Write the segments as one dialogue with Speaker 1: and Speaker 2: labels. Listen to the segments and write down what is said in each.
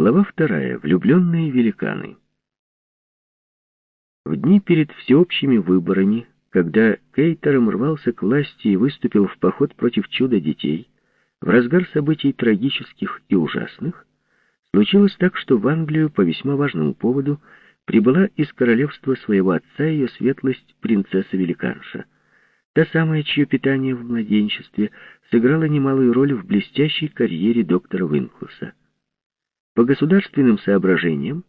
Speaker 1: Глава вторая. Влюбленные великаны. В дни перед всеобщими выборами, когда Кейтером рвался к власти и выступил в поход против чуда детей, в разгар событий трагических и ужасных, случилось так, что в Англию по весьма важному поводу прибыла из королевства своего отца ее светлость принцесса-великанша, та самая, чье питание в младенчестве сыграло немалую роль в блестящей карьере доктора Винклуса. По государственным соображениям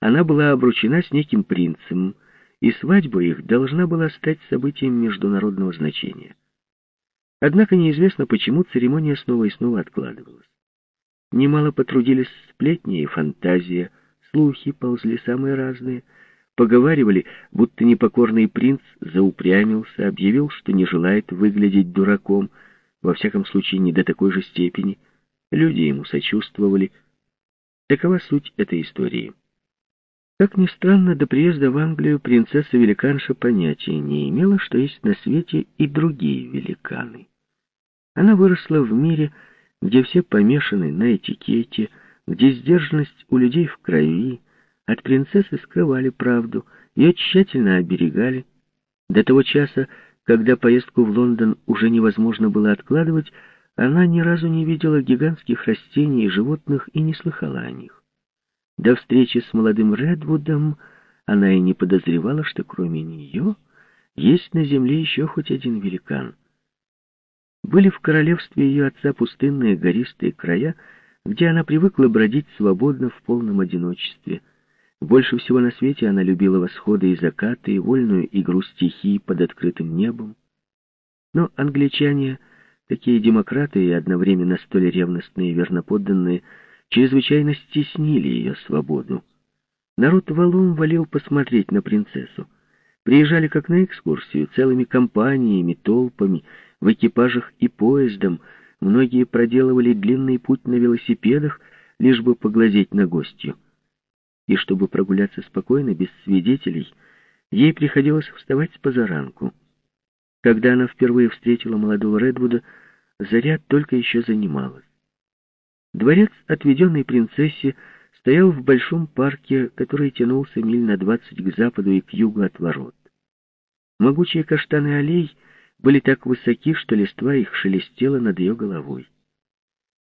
Speaker 1: она была обручена с неким принцем, и свадьба их должна была стать событием международного значения. Однако неизвестно, почему церемония снова и снова откладывалась. Немало потрудились сплетни и фантазия, слухи ползли самые разные. Поговаривали, будто непокорный принц заупрямился, объявил, что не желает выглядеть дураком, во всяком случае не до такой же степени. Люди ему сочувствовали, Такова суть этой истории. Как ни странно, до приезда в Англию принцесса-великанша понятия не имела, что есть на свете и другие великаны. Она выросла в мире, где все помешаны на этикете, где сдержанность у людей в крови, от принцессы скрывали правду, ее тщательно оберегали. До того часа, когда поездку в Лондон уже невозможно было откладывать, она ни разу не видела гигантских растений и животных и не слыхала о них. До встречи с молодым Редвудом она и не подозревала, что кроме нее есть на земле еще хоть один великан. Были в королевстве ее отца пустынные гористые края, где она привыкла бродить свободно в полном одиночестве. Больше всего на свете она любила восходы и закаты, и вольную игру стихий под открытым небом. Но англичане Такие демократы и одновременно столь ревностные и верноподданные чрезвычайно стеснили ее свободу. Народ валом валил посмотреть на принцессу. Приезжали как на экскурсию, целыми компаниями, толпами, в экипажах и поездом. Многие проделывали длинный путь на велосипедах, лишь бы поглазеть на гостью. И чтобы прогуляться спокойно, без свидетелей, ей приходилось вставать с позаранку. Когда она впервые встретила молодого Редвуда, заря только еще занималась. Дворец, отведенный принцессе, стоял в большом парке, который тянулся миль на двадцать к западу и к югу от ворот. Могучие каштаны аллей были так высоки, что листва их шелестела над ее головой.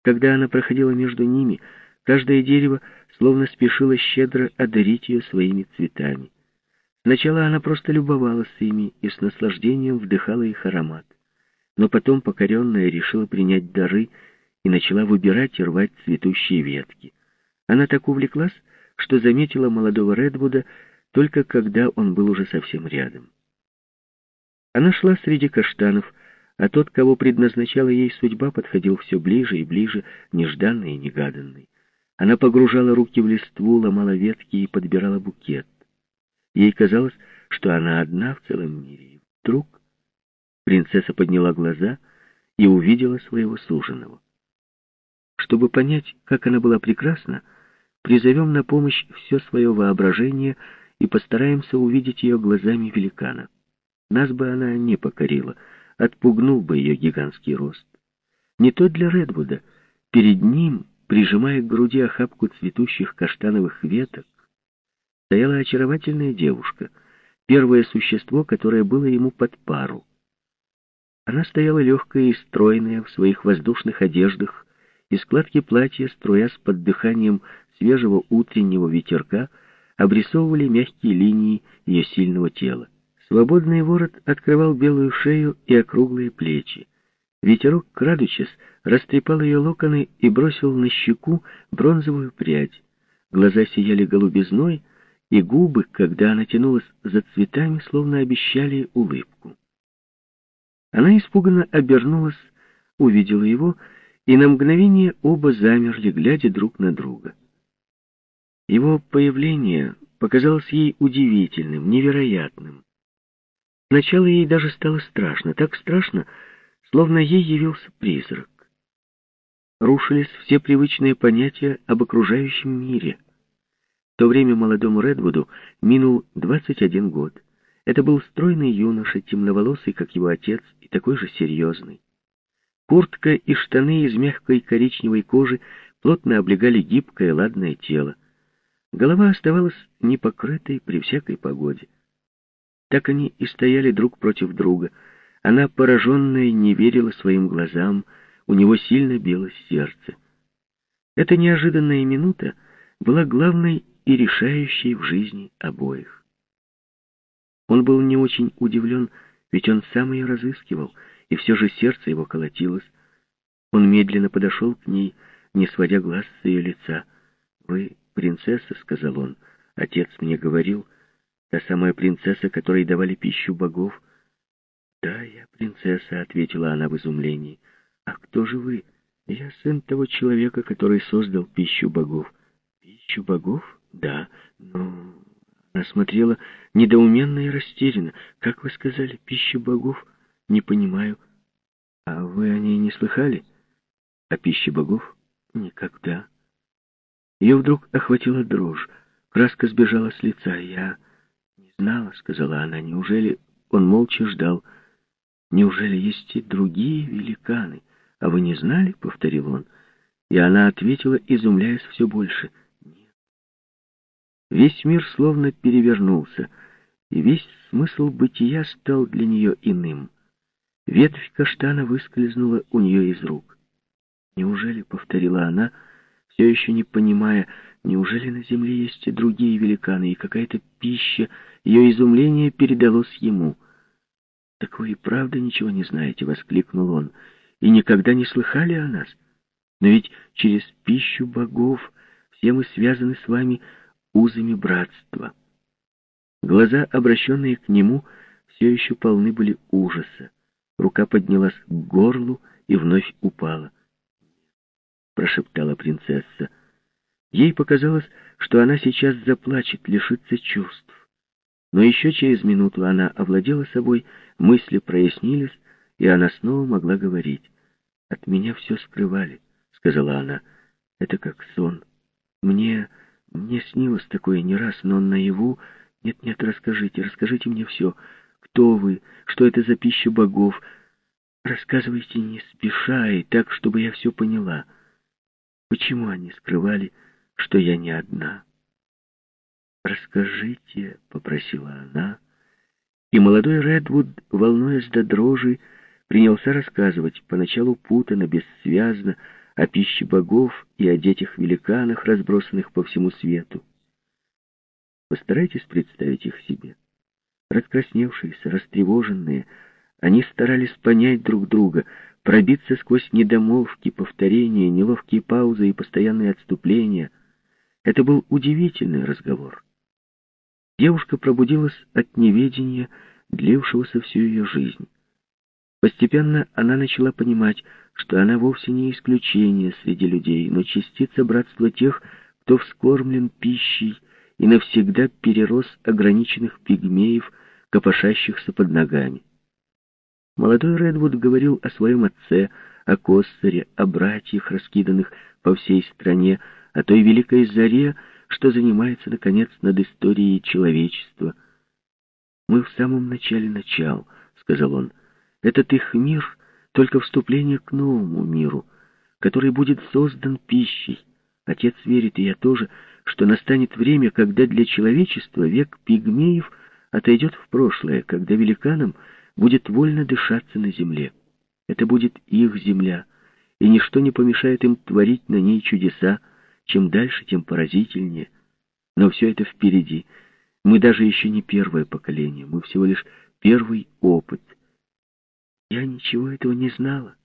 Speaker 1: Когда она проходила между ними, каждое дерево словно спешило щедро одарить ее своими цветами. Сначала она просто любовалась ими и с наслаждением вдыхала их аромат. Но потом покоренная решила принять дары и начала выбирать и рвать цветущие ветки. Она так увлеклась, что заметила молодого Редвуда только когда он был уже совсем рядом. Она шла среди каштанов, а тот, кого предназначала ей судьба, подходил все ближе и ближе, нежданный и негаданный. Она погружала руки в листву, ломала ветки и подбирала букет. Ей казалось, что она одна в целом мире. И вдруг принцесса подняла глаза и увидела своего суженого. Чтобы понять, как она была прекрасна, призовем на помощь все свое воображение и постараемся увидеть ее глазами великана. Нас бы она не покорила, отпугнул бы ее гигантский рост. Не то для Редвуда. Перед ним, прижимая к груди охапку цветущих каштановых веток, стояла очаровательная девушка, первое существо, которое было ему под пару. Она стояла легкая и стройная в своих воздушных одеждах, и складки платья, струясь под дыханием свежего утреннего ветерка, обрисовывали мягкие линии ее сильного тела. Свободный ворот открывал белую шею и округлые плечи. Ветерок, крадучись, растрепал ее локоны и бросил на щеку бронзовую прядь. Глаза сияли голубизной, и губы, когда она тянулась за цветами, словно обещали улыбку. Она испуганно обернулась, увидела его, и на мгновение оба замерли, глядя друг на друга. Его появление показалось ей удивительным, невероятным. Сначала ей даже стало страшно, так страшно, словно ей явился призрак. Рушились все привычные понятия об окружающем мире — в то время молодому Редвуду минул 21 год. Это был стройный юноша, темноволосый, как его отец, и такой же серьезный. Куртка и штаны из мягкой коричневой кожи плотно облегали гибкое ладное тело. Голова оставалась непокрытой при всякой погоде. Так они и стояли друг против друга. Она, пораженная, не верила своим глазам, у него сильно билось сердце. Эта неожиданная минута была главной и решающей в жизни обоих. Он был не очень удивлен, ведь он сам ее разыскивал, и все же сердце его колотилось. Он медленно подошел к ней, не сводя глаз с ее лица. «Вы принцесса», — сказал он, — «отец мне говорил, та самая принцесса, которой давали пищу богов». «Да, я принцесса», — ответила она в изумлении. «А кто же вы?» «Я сын того человека, который создал пищу богов». «Пищу богов?» «Да, но она смотрела недоуменно и растерянно. «Как вы сказали, пища богов? Не понимаю. А вы о ней не слыхали? О пище богов? Никогда». Ее вдруг охватила дрожь. Краска сбежала с лица. «Я не знала», — сказала она. «Неужели...» Он молча ждал. «Неужели есть и другие великаны? А вы не знали?» — повторил он. И она ответила, изумляясь все больше — Весь мир словно перевернулся, и весь смысл бытия стал для нее иным. Ветвь каштана выскользнула у нее из рук. «Неужели?» — повторила она, все еще не понимая, неужели на земле есть и другие великаны, и какая-то пища, ее изумление передалось ему. «Так вы и правда ничего не знаете?» — воскликнул он. «И никогда не слыхали о нас? Но ведь через пищу богов все мы связаны с вами узами братства. Глаза, обращенные к нему, все еще полны были ужаса. Рука поднялась к горлу и вновь упала. Прошептала принцесса. Ей показалось, что она сейчас заплачет, лишится чувств. Но еще через минуту она овладела собой, мысли прояснились, и она снова могла говорить. «От меня все скрывали», — сказала она. «Это как сон. Мне...» Мне снилось такое не раз, но наяву... Нет-нет, расскажите, расскажите мне все. Кто вы? Что это за пища богов? Рассказывайте не спеша и так, чтобы я все поняла. Почему они скрывали, что я не одна? «Расскажите», — попросила она, и молодой Редвуд, волнуясь до дрожи, принялся рассказывать, поначалу путано, бессвязно, о пище богов и о детях-великанах, разбросанных по всему свету. Постарайтесь представить их себе. Раскрасневшиеся, растревоженные, они старались понять друг друга, пробиться сквозь недомолвки, повторения, неловкие паузы и постоянные отступления. Это был удивительный разговор. Девушка пробудилась от неведения, длившегося всю ее жизнь. Постепенно она начала понимать, что она вовсе не исключение среди людей, но частица братства тех, кто вскормлен пищей и навсегда перерос ограниченных пигмеев, копошащихся под ногами. Молодой Редвуд говорил о своем отце, о Коссере, о братьях, раскиданных по всей стране, о той великой заре, что занимается, наконец, над историей человечества. «Мы в самом начале начал», — сказал он, — этот их мир — только вступление к новому миру, который будет создан пищей. Отец верит, и я тоже, что настанет время, когда для человечества век пигмеев отойдет в прошлое, когда великанам будет вольно дышаться на земле. Это будет их земля, и ничто не помешает им творить на ней чудеса, чем дальше, тем поразительнее. Но все это впереди. Мы даже еще не первое поколение, мы всего лишь первый опыт — я ничего этого не знала.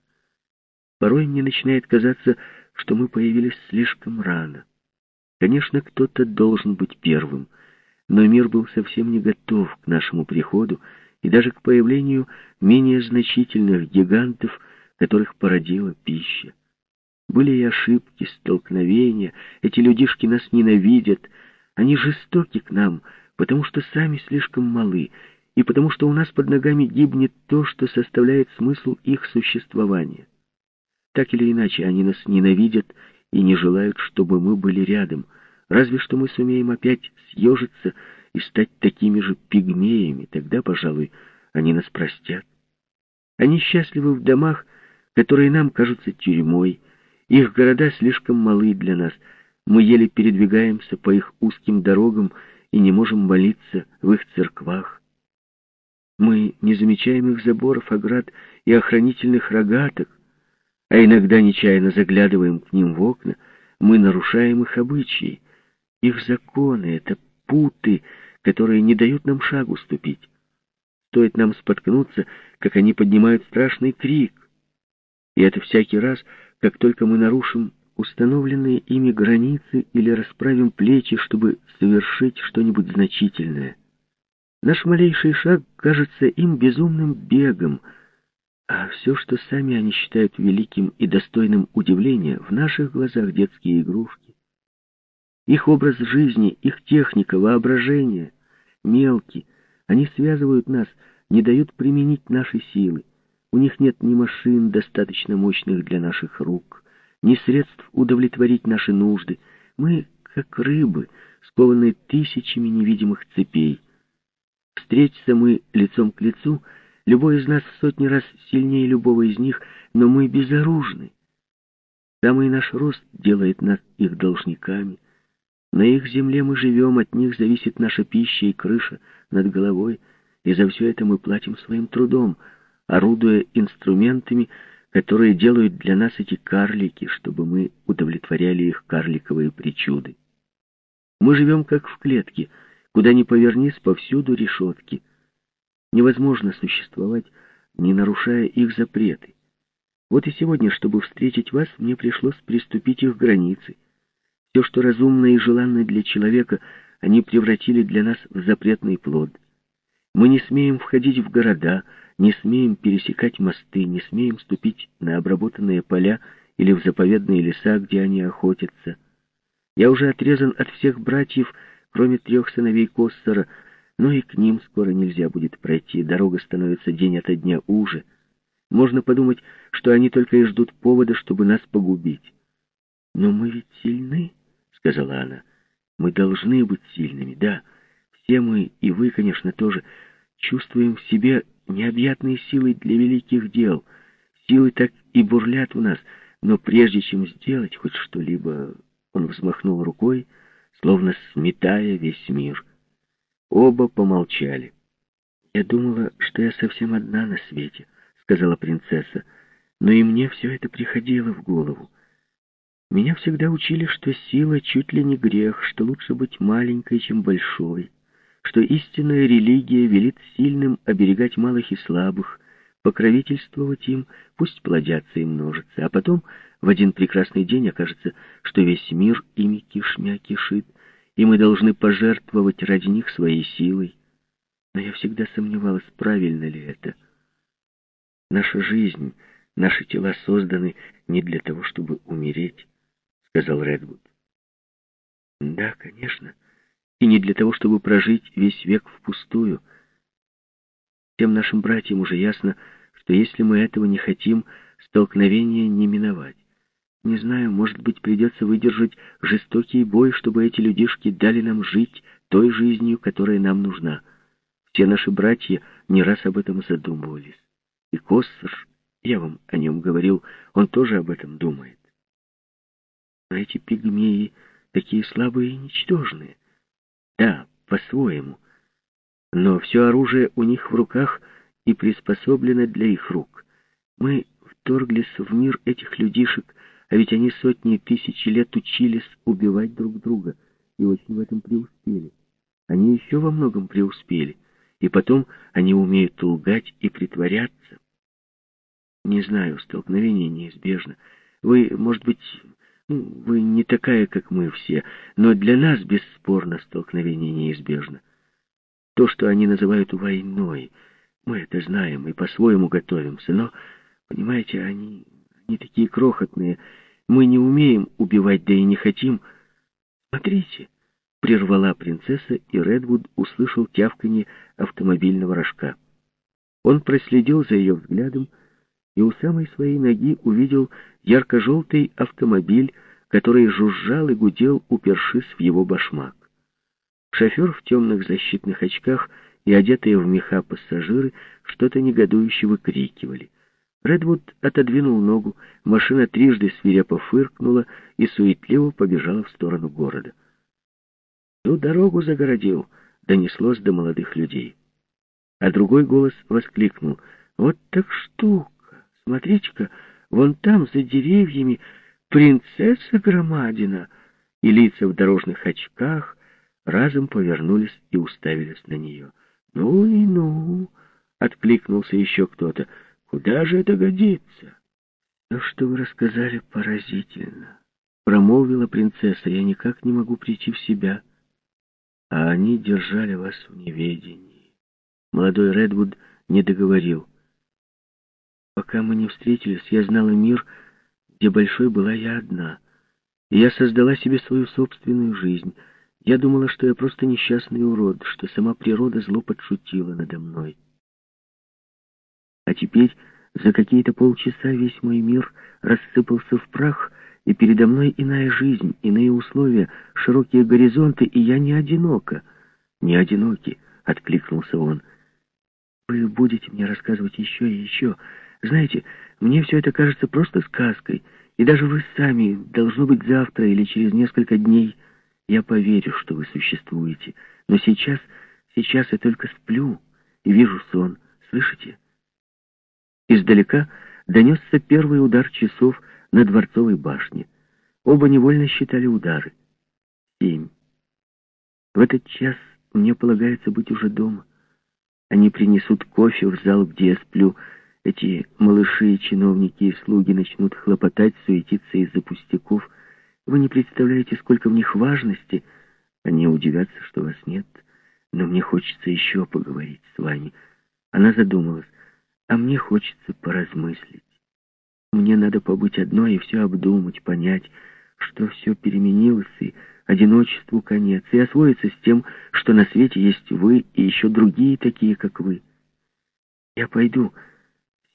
Speaker 1: Порой мне начинает казаться, что мы появились слишком рано. Конечно, кто-то должен быть первым, но мир был совсем не готов к нашему приходу и даже к появлению менее значительных гигантов, которых породила пища. Были и ошибки, столкновения, эти людишки нас ненавидят, они жестоки к нам, потому что сами слишком малы, и потому что у нас под ногами гибнет то, что составляет смысл их существования. Так или иначе, они нас ненавидят и не желают, чтобы мы были рядом, разве что мы сумеем опять съежиться и стать такими же пигмеями, тогда, пожалуй, они нас простят. Они счастливы в домах, которые нам кажутся тюрьмой, Их города слишком малы для нас. Мы еле передвигаемся по их узким дорогам и не можем молиться в их церквах. Мы не замечаем их заборов, оград и охранительных рогаток, а иногда нечаянно заглядываем к ним в окна, мы нарушаем их обычаи, их законы, это путы, которые не дают нам шагу ступить. Стоит нам споткнуться, как они поднимают страшный крик. И это всякий раз, как только мы нарушим установленные ими границы или расправим плечи, чтобы совершить что-нибудь значительное. Наш малейший шаг кажется им безумным бегом, а все, что сами они считают великим и достойным удивления, в наших глазах детские игрушки. Их образ жизни, их техника, воображение, мелки, они связывают нас, не дают применить наши силы. У них нет ни машин, достаточно мощных для наших рук, ни средств удовлетворить наши нужды. Мы, как рыбы, скованные тысячами невидимых цепей. Встретиться мы лицом к лицу, любой из нас в сотни раз сильнее любого из них, но мы безоружны. Самый наш рост делает нас их должниками. На их земле мы живем, от них зависит наша пища и крыша над головой, и за все это мы платим своим трудом, орудуя инструментами, которые делают для нас эти карлики, чтобы мы удовлетворяли их карликовые причуды. Мы живем как в клетке, куда ни повернись, повсюду решетки. Невозможно существовать, не нарушая их запреты. Вот и сегодня, чтобы встретить вас, мне пришлось приступить их границы. Все, что разумно и желанно для человека, они превратили для нас в запретный плод. Мы не смеем входить в города, не смеем пересекать мосты, не смеем ступить на обработанные поля или в заповедные леса, где они охотятся. Я уже отрезан от всех братьев, кроме трех сыновей Коссора, но и к ним скоро нельзя будет пройти, дорога становится день ото дня уже. Можно подумать, что они только и ждут повода, чтобы нас погубить. Но мы ведь сильны сказала она. «Мы должны быть сильными, да. Все мы, и вы, конечно, тоже, чувствуем в себе необъятные силы для великих дел. Силы так и бурлят в нас, но прежде чем сделать хоть что-либо...» Он взмахнул рукой, словно сметая весь мир. Оба помолчали. «Я думала, что я совсем одна на свете», — сказала принцесса, «но и мне все это приходило в голову. Меня всегда учили, что сила чуть ли не грех, что лучше быть маленькой, чем большой, что истинная религия велит сильным оберегать малых и слабых, покровительствовать им, пусть плодятся и множатся, а потом в один прекрасный день окажется, что весь мир ими кишмя кишит, и мы должны пожертвовать ради них своей силой. Но я всегда сомневалась, правильно ли это. Наша жизнь, наши тела созданы не для того, чтобы умереть, сказал Редвуд. Да, конечно. И не для того, чтобы прожить весь век впустую. Всем нашим братьям уже ясно, что если мы этого не хотим, столкновения не миновать. Не знаю, может быть, придется выдержать жестокий бой, чтобы эти людишки дали нам жить той жизнью, которая нам нужна. Все наши братья не раз об этом задумывались. И Коссор, я вам о нем говорил, он тоже об этом думает. Но эти пигмеи такие слабые и ничтожные. Да, по-своему. Но все оружие у них в руках и приспособлено для их рук. Мы вторглись в мир этих людишек, а ведь они сотни и тысячи лет учились убивать друг друга, и очень в этом преуспели. Они еще во многом преуспели, и потом они умеют лгать и притворяться. Не знаю, столкновение неизбежно. Вы, может быть, ну, вы не такая, как мы все, но для нас бесспорно столкновение неизбежно. То, что они называют войной, мы это знаем и по-своему готовимся, но, понимаете, они, они такие крохотные, мы не умеем убивать, да и не хотим. Смотрите, прервала принцесса, и Редвуд услышал тявканье автомобильного рожка. Он проследил за ее взглядом, и у самой своей ноги увидел ярко-желтый автомобиль, который жужжал и гудел, упершись в его башмак. Шофер в темных защитных очках и одетые в меха пассажиры что-то негодующе выкрикивали. Редвуд отодвинул ногу, машина трижды свирепо фыркнула и суетливо побежала в сторону города. «Ту дорогу загородил», — донеслось до молодых людей. А другой голос воскликнул. «Вот так штука! Смотрите-ка, вон там, за деревьями, принцесса Громадина!» И лица в дорожных очках разом повернулись и уставились на нее. «Ну и ну!» — откликнулся еще кто-то. «Куда же это годится?» «То, что вы рассказали, поразительно», — промолвила принцесса. «Я никак не могу прийти в себя» а они держали вас в неведении. Молодой Редвуд не договорил. Пока мы не встретились, я знала мир, где большой была я одна. И я создала себе свою собственную жизнь. Я думала, что я просто несчастный урод, что сама природа зло подшутила надо мной. А теперь за какие-то полчаса весь мой мир рассыпался в прах, и передо мной иная жизнь, иные условия, широкие горизонты, и я не одинока. Не одиноки, — откликнулся он. Вы будете мне рассказывать еще и еще. Знаете, мне все это кажется просто сказкой, и даже вы сами, должно быть завтра или через несколько дней, я поверю, что вы существуете. Но сейчас, сейчас я только сплю и вижу сон. Слышите? Издалека донесся первый удар часов, на Дворцовой башне. Оба невольно считали удары. Семь. В этот час мне полагается быть уже дома. Они принесут кофе в зал, где я сплю. Эти малыши, чиновники и слуги начнут хлопотать, суетиться из-за пустяков. Вы не представляете, сколько в них важности. Они удивятся, что вас нет. Но мне хочется еще поговорить с вами. Она задумалась. А мне хочется поразмыслить. Мне надо побыть одной и все обдумать, понять, что все переменилось, и одиночеству конец, и освоиться с тем, что на свете есть вы и еще другие такие, как вы. Я пойду.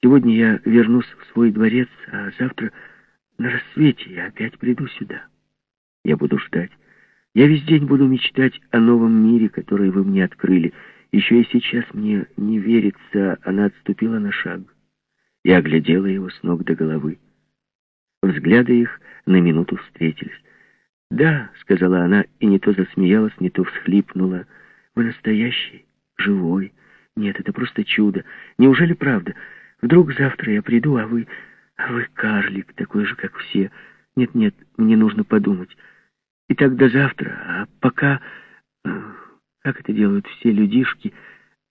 Speaker 1: Сегодня я вернусь в свой дворец, а завтра на рассвете я опять приду сюда. Я буду ждать. Я весь день буду мечтать о новом мире, который вы мне открыли. Еще и сейчас мне не верится, она отступила на шаг и оглядела его с ног до головы. Взгляды их на минуту встретились. «Да», — сказала она, и не то засмеялась, не то всхлипнула. «Вы настоящий, живой. Нет, это просто чудо. Неужели правда? Вдруг завтра я приду, а вы... А вы карлик, такой же, как все. Нет-нет, мне нужно подумать. И так до завтра, а пока... Э, как это делают все людишки?»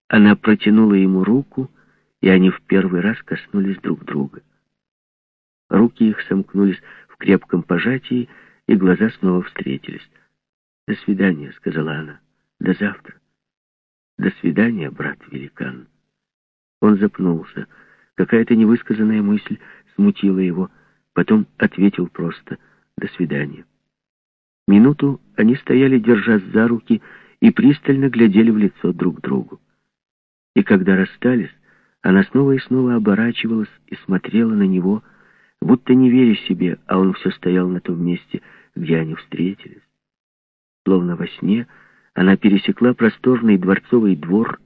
Speaker 1: Она протянула ему руку, и они в первый раз коснулись друг друга. Руки их сомкнулись в крепком пожатии, и глаза снова встретились. «До свидания», — сказала она. «До завтра». «До свидания, брат-великан». Он запнулся. Какая-то невысказанная мысль смутила его. Потом ответил просто «До свидания». Минуту они стояли, держась за руки, и пристально глядели в лицо друг другу. И когда расстались, она снова и снова оборачивалась и смотрела на него, будто не веря себе, а он все стоял на том месте, где они встретились. Словно во сне она пересекла просторный дворцовый двор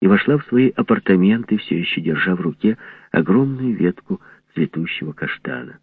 Speaker 1: и вошла в свои апартаменты, все еще держа в руке огромную ветку цветущего каштана.